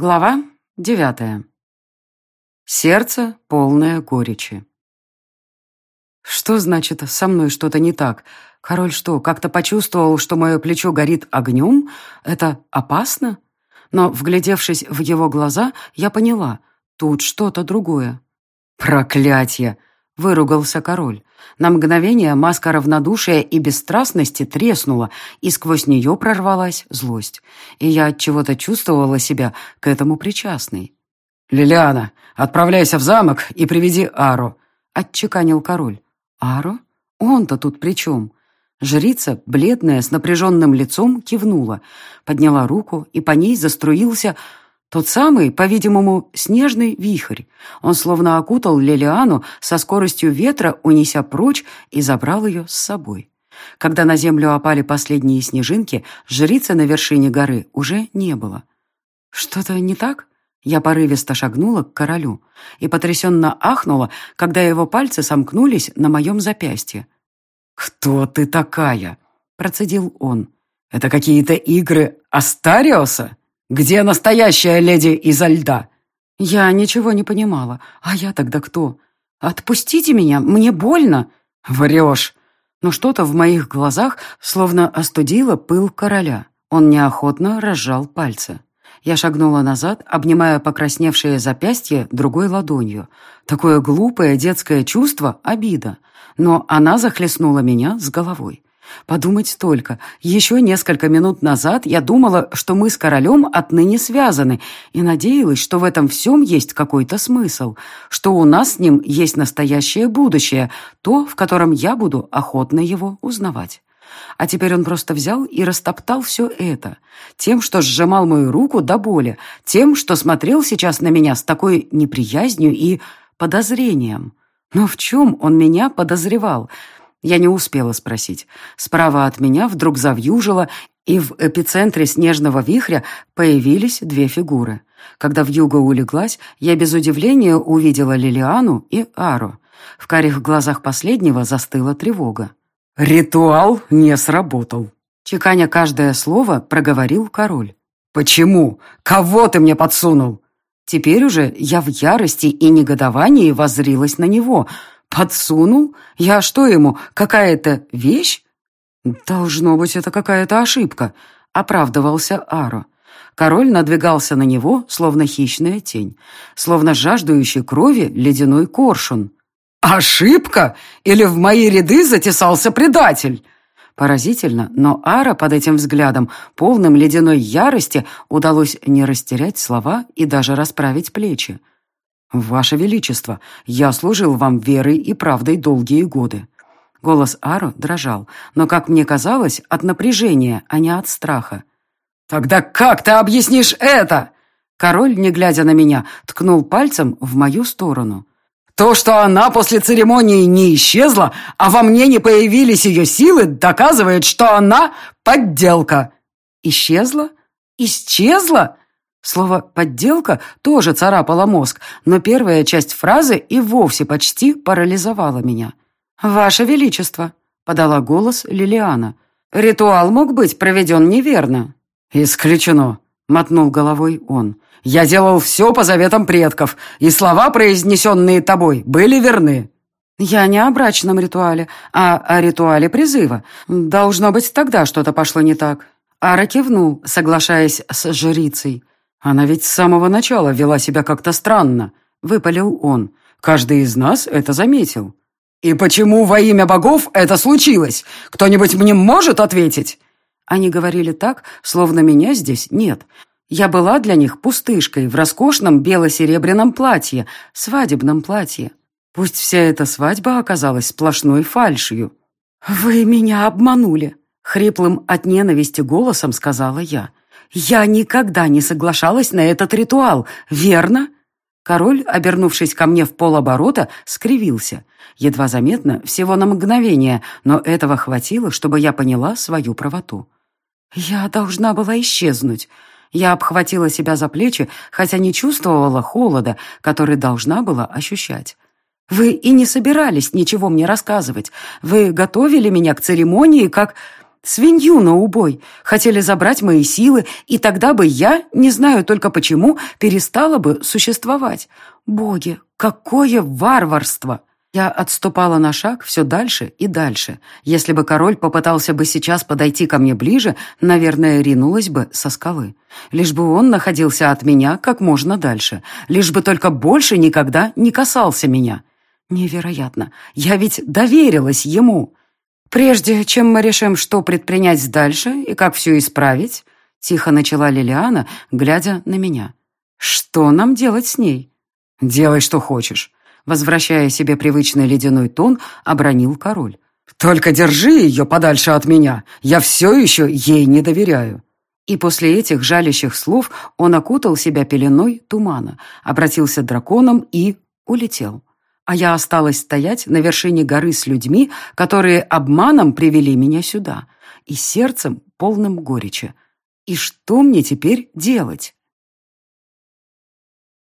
Глава девятая. Сердце, полное горечи. Что значит «со мной что-то не так»? Король что, как-то почувствовал, что мое плечо горит огнем? Это опасно? Но, вглядевшись в его глаза, я поняла, тут что-то другое. «Проклятье!» — выругался король. На мгновение маска равнодушия и бесстрастности треснула, и сквозь нее прорвалась злость. И я от чего-то чувствовала себя к этому причастной. «Лилиана, отправляйся в замок и приведи Ару», — отчеканил король. «Ару? Он-то тут при чем?» Жрица, бледная, с напряженным лицом, кивнула, подняла руку, и по ней заструился тот самый, по-видимому, снежный вихрь. Он словно окутал Лилиану со скоростью ветра, унеся прочь, и забрал ее с собой. Когда на землю опали последние снежинки, жрицы на вершине горы уже не было. «Что-то не так?» Я порывисто шагнула к королю и потрясенно ахнула, когда его пальцы сомкнулись на моем запястье. «Кто ты такая?» — процедил он. «Это какие-то игры Астариоса?» «Где настоящая леди изо льда?» Я ничего не понимала. А я тогда кто? «Отпустите меня, мне больно!» «Врешь!» Но что-то в моих глазах словно остудило пыл короля. Он неохотно разжал пальцы. Я шагнула назад, обнимая покрасневшее запястье другой ладонью. Такое глупое детское чувство — обида. Но она захлестнула меня с головой. Подумать только, еще несколько минут назад я думала, что мы с королем отныне связаны, и надеялась, что в этом всем есть какой-то смысл, что у нас с ним есть настоящее будущее, то, в котором я буду охотно его узнавать. А теперь он просто взял и растоптал все это. Тем, что сжимал мою руку до боли, тем, что смотрел сейчас на меня с такой неприязнью и подозрением. Но в чем он меня подозревал — я не успела спросить. Справа от меня вдруг завьюжило, и в эпицентре снежного вихря появились две фигуры. Когда вьюга улеглась, я без удивления увидела Лилиану и Ару. В карих глазах последнего застыла тревога. «Ритуал не сработал», — чеканя каждое слово, проговорил король. «Почему? Кого ты мне подсунул?» Теперь уже я в ярости и негодовании воззрилась на него — Подсунул? Я что ему, какая-то вещь? Должно быть, это какая-то ошибка, оправдывался Аро. Король надвигался на него, словно хищная тень, словно жаждущий крови ледяной коршун. «Ошибка? Или в мои ряды затесался предатель?» Поразительно, но Ара под этим взглядом, полным ледяной ярости, удалось не растерять слова и даже расправить плечи. «Ваше Величество, я служил вам верой и правдой долгие годы». Голос Ару дрожал, но, как мне казалось, от напряжения, а не от страха. «Тогда как ты объяснишь это?» Король, не глядя на меня, ткнул пальцем в мою сторону. «То, что она после церемонии не исчезла, а во мне не появились ее силы, доказывает, что она подделка». «Исчезла? Исчезла?» Слово «подделка» тоже царапало мозг, но первая часть фразы и вовсе почти парализовала меня. «Ваше Величество», — подала голос Лилиана, — «ритуал мог быть проведен неверно». «Исключено», — мотнул головой он. «Я делал все по заветам предков, и слова, произнесенные тобой, были верны». «Я не о брачном ритуале, а о ритуале призыва. Должно быть, тогда что-то пошло не так». Ара кивнул, соглашаясь с жрицей. «Она ведь с самого начала вела себя как-то странно», — выпалил он. «Каждый из нас это заметил». «И почему во имя богов это случилось? Кто-нибудь мне может ответить?» Они говорили так, словно меня здесь нет. Я была для них пустышкой в роскошном бело-серебряном платье, свадебном платье. Пусть вся эта свадьба оказалась сплошной фальшью. «Вы меня обманули», — хриплым от ненависти голосом сказала я. «Я никогда не соглашалась на этот ритуал, верно?» Король, обернувшись ко мне в полоборота, скривился. Едва заметно, всего на мгновение, но этого хватило, чтобы я поняла свою правоту. «Я должна была исчезнуть». Я обхватила себя за плечи, хотя не чувствовала холода, который должна была ощущать. «Вы и не собирались ничего мне рассказывать. Вы готовили меня к церемонии, как...» свинью на убой. Хотели забрать мои силы, и тогда бы я, не знаю только почему, перестала бы существовать. Боги, какое варварство! Я отступала на шаг все дальше и дальше. Если бы король попытался бы сейчас подойти ко мне ближе, наверное, ринулась бы со скалы. Лишь бы он находился от меня как можно дальше. Лишь бы только больше никогда не касался меня. Невероятно. Я ведь доверилась ему. Прежде чем мы решим, что предпринять дальше и как все исправить, тихо начала Лилиана, глядя на меня. Что нам делать с ней? Делай, что хочешь. Возвращая себе привычный ледяной тон, обронил король. «Только держи ее подальше от меня. Я все еще ей не доверяю». И после этих жалящих слов он окутал себя пеленой тумана, обратился драконом и улетел. А я осталась стоять на вершине горы с людьми, которые обманом привели меня сюда, и сердцем полным горечи. И что мне теперь делать?